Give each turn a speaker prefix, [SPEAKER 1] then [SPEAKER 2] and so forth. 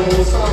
[SPEAKER 1] Rosa.